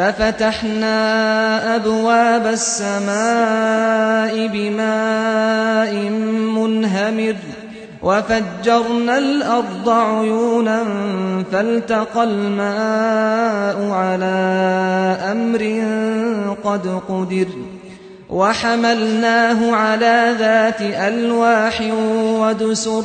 ففتحنا أبواب السماء بماء منهمر وفجرنا الأرض عيونا فالتقى الماء على أمر قد قدر وحملناه على ذات ألواح ودسر